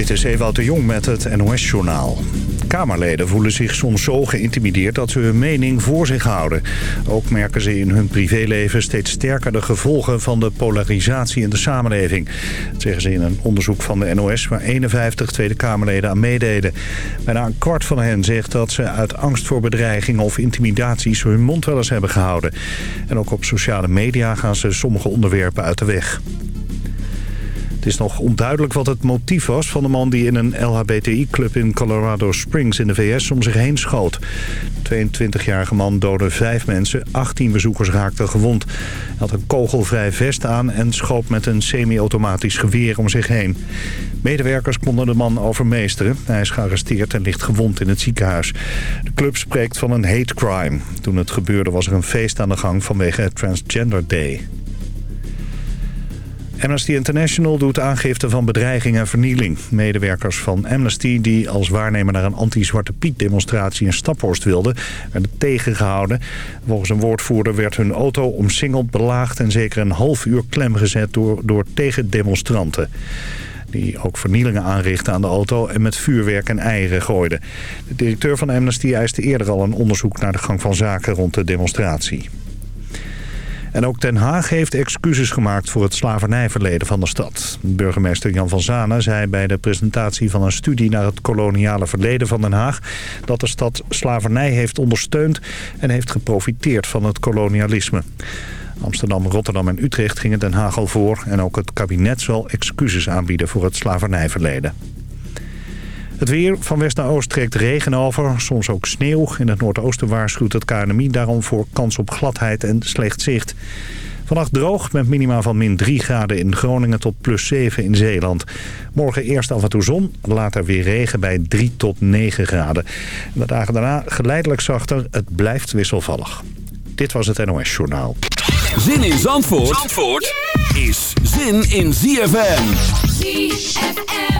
Dit is Ewout de Jong met het NOS-journaal. Kamerleden voelen zich soms zo geïntimideerd dat ze hun mening voor zich houden. Ook merken ze in hun privéleven steeds sterker de gevolgen van de polarisatie in de samenleving. Dat zeggen ze in een onderzoek van de NOS waar 51 Tweede Kamerleden aan meededen. Bijna een kwart van hen zegt dat ze uit angst voor bedreigingen of intimidaties hun mond wel eens hebben gehouden. En ook op sociale media gaan ze sommige onderwerpen uit de weg. Het is nog onduidelijk wat het motief was van de man die in een LHBTI-club in Colorado Springs in de VS om zich heen schoot. De 22-jarige man doodde vijf mensen, 18 bezoekers raakten gewond. Hij had een kogelvrij vest aan en schoot met een semi-automatisch geweer om zich heen. Medewerkers konden de man overmeesteren. Hij is gearresteerd en ligt gewond in het ziekenhuis. De club spreekt van een hate crime. Toen het gebeurde was er een feest aan de gang vanwege het Transgender Day. Amnesty International doet aangifte van bedreiging en vernieling. Medewerkers van Amnesty die als waarnemer naar een anti-Zwarte Piet demonstratie in Staphorst wilden, werden tegengehouden. Volgens een woordvoerder werd hun auto omsingeld, belaagd en zeker een half uur klem gezet door, door tegendemonstranten die ook vernielingen aanrichten aan de auto en met vuurwerk en eieren gooiden. De directeur van Amnesty eiste eerder al een onderzoek naar de gang van zaken rond de demonstratie. En ook Den Haag heeft excuses gemaakt voor het slavernijverleden van de stad. Burgemeester Jan van Zanen zei bij de presentatie van een studie naar het koloniale verleden van Den Haag... dat de stad slavernij heeft ondersteund en heeft geprofiteerd van het kolonialisme. Amsterdam, Rotterdam en Utrecht gingen Den Haag al voor... en ook het kabinet zal excuses aanbieden voor het slavernijverleden. Het weer van west naar oost trekt regen over, soms ook sneeuw. In het noordoosten waarschuwt het KNMI daarom voor kans op gladheid en slecht zicht. Vannacht droog met minima van min 3 graden in Groningen tot plus 7 in Zeeland. Morgen eerst af en toe zon, later weer regen bij 3 tot 9 graden. de dagen daarna geleidelijk zachter, het blijft wisselvallig. Dit was het NOS Journaal. Zin in Zandvoort, Zandvoort is zin in ZFM. ZFM.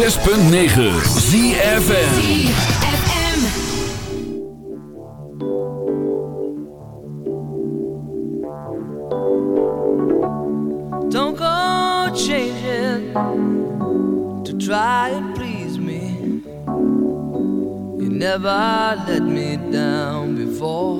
106.9 ZFN Don't go to try please me. You never let me down before.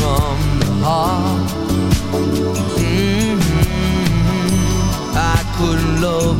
from the heart. Mhm. I couldn't love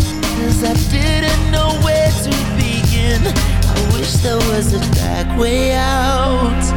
I didn't know where to begin. I wish there was a back way out.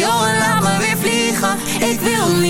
jongen laat me weer vliegen. Ik wil niet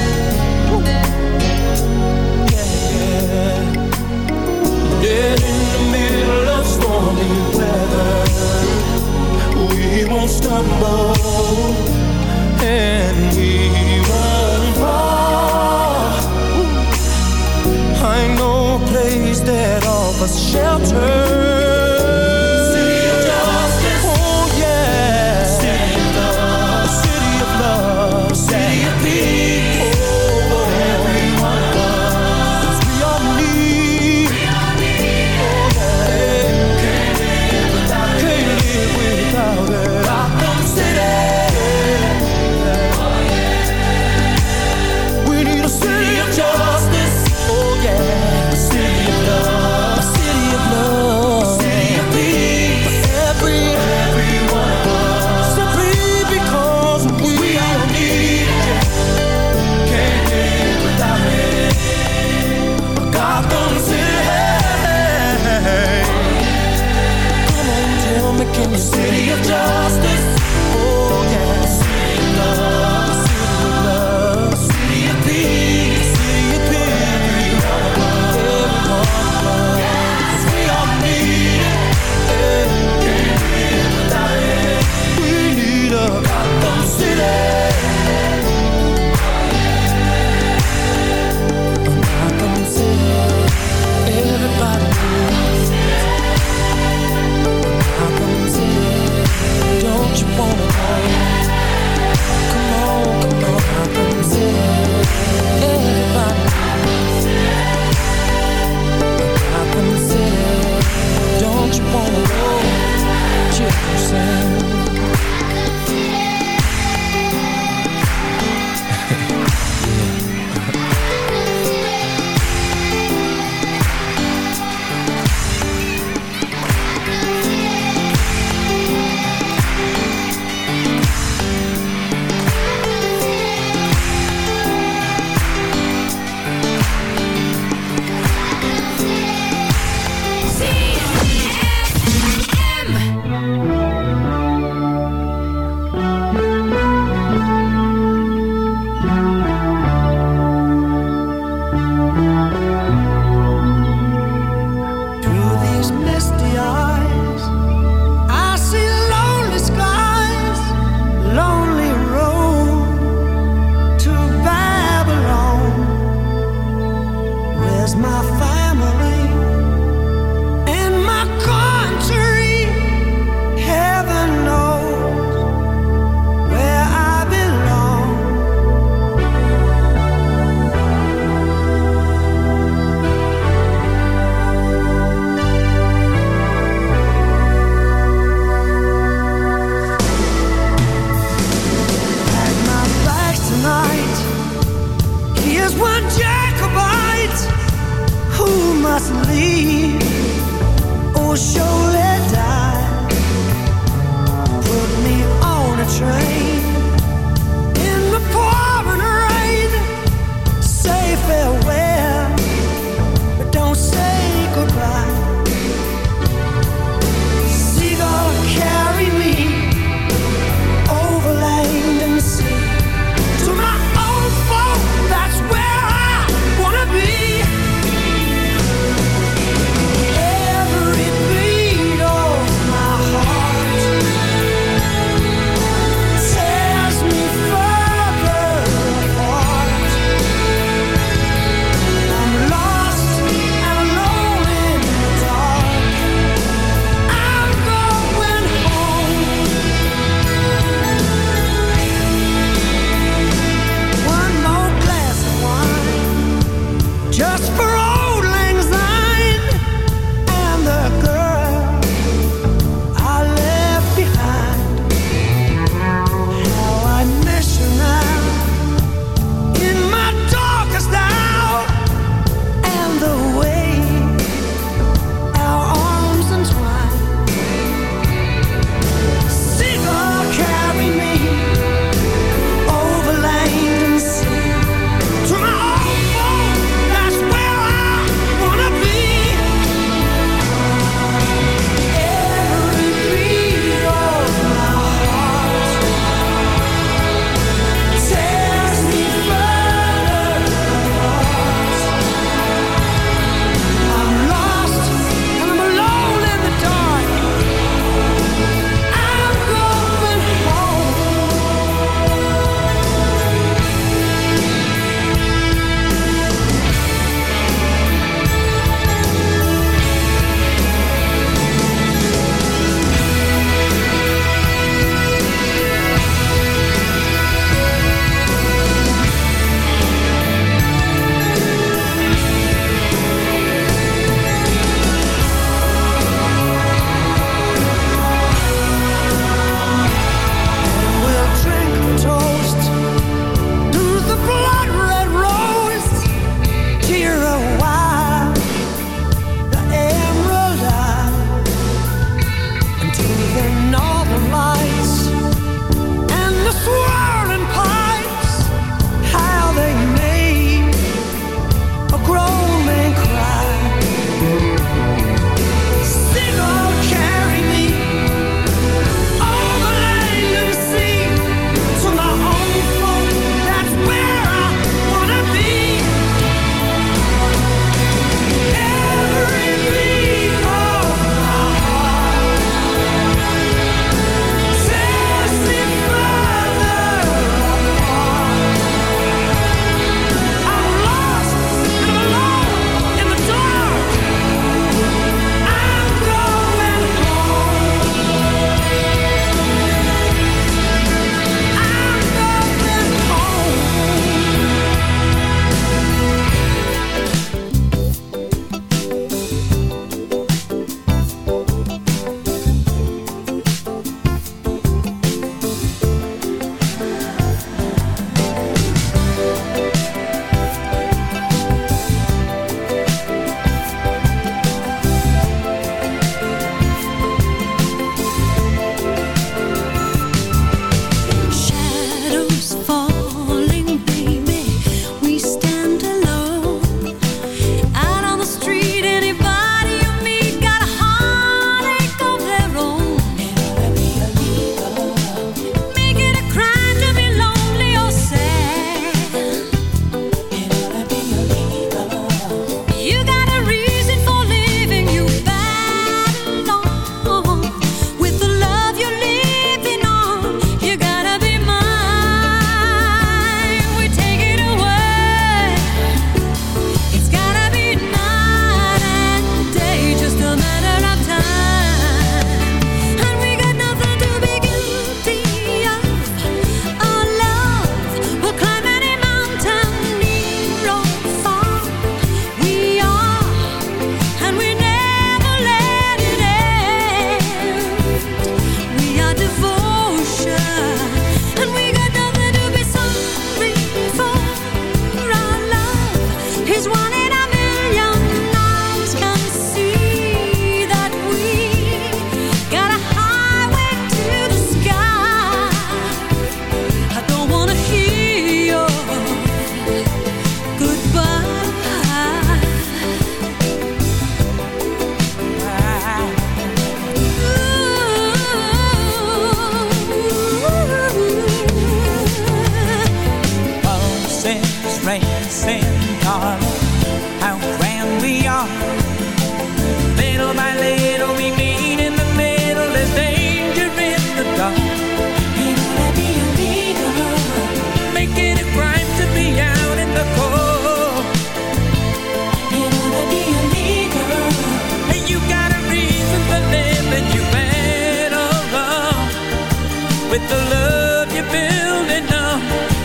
stormy weather, we won't stumble and we won't fall. I know a place that offers shelter.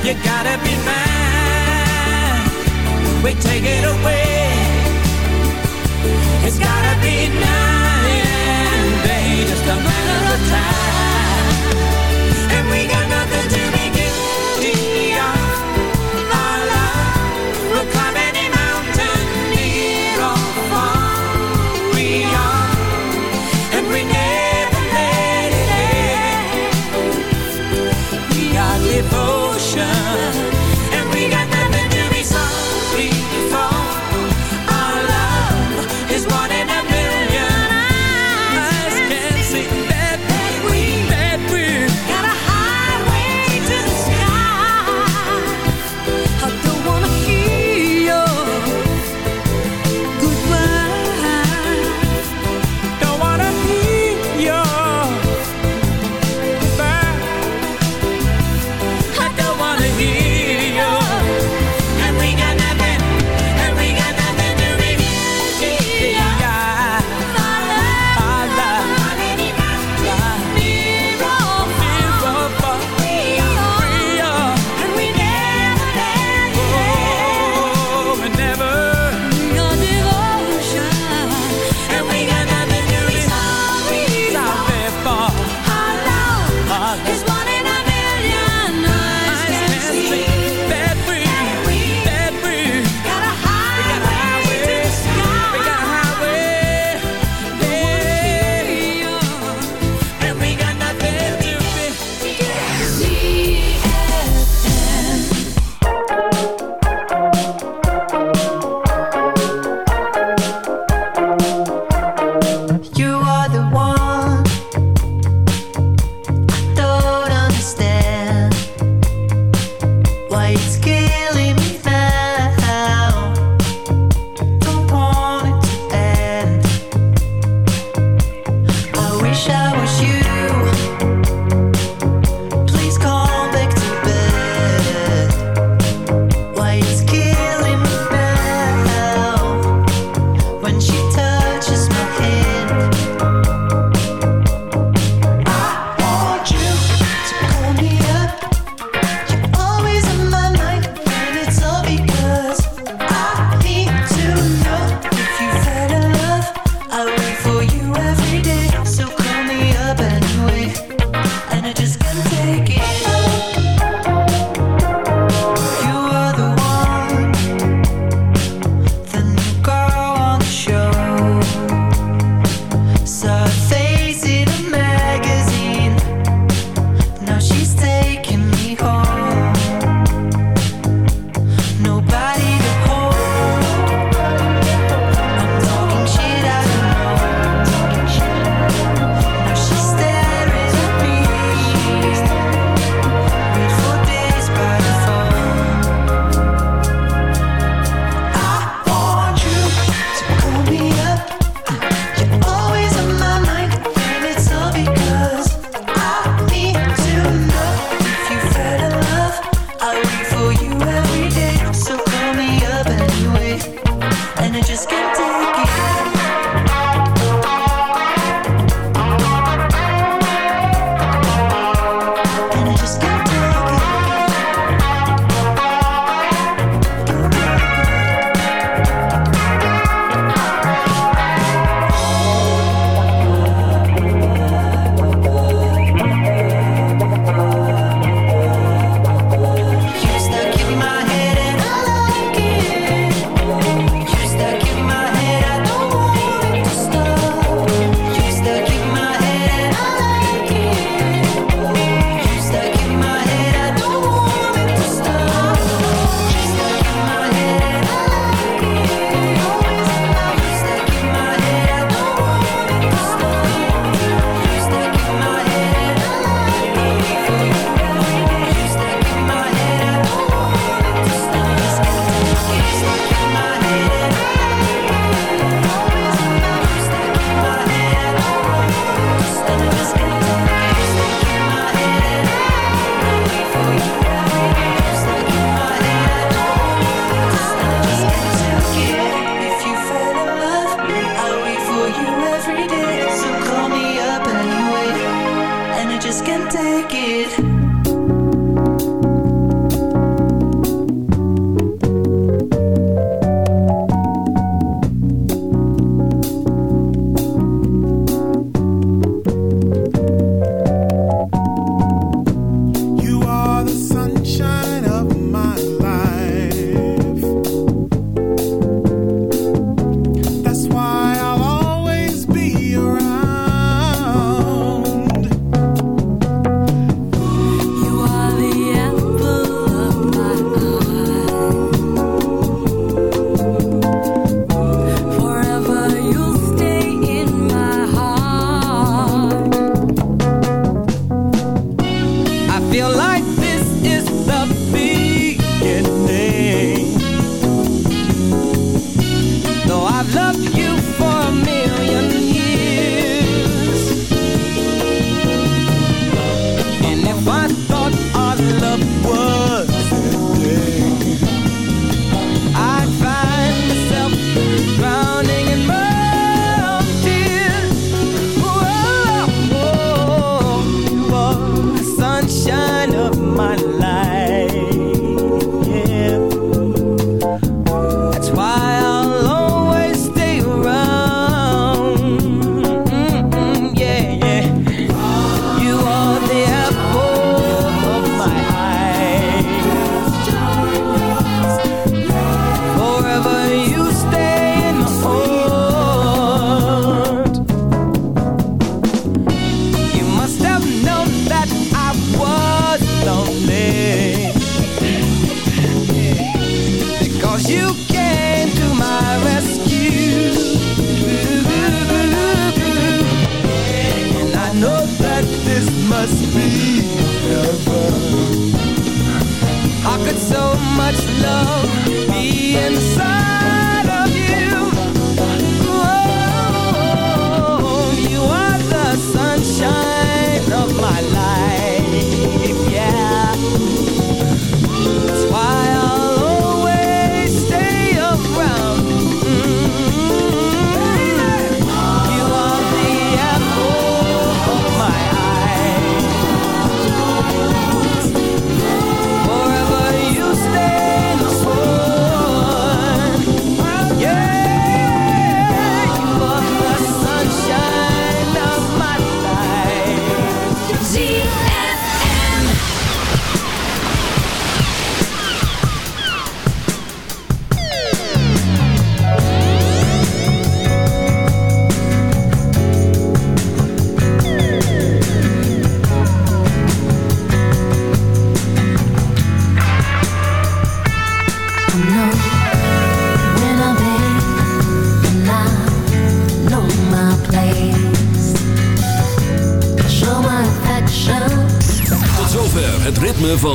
You gotta be mine. We take it away. It's gotta be mine. yeah. just a matter of time.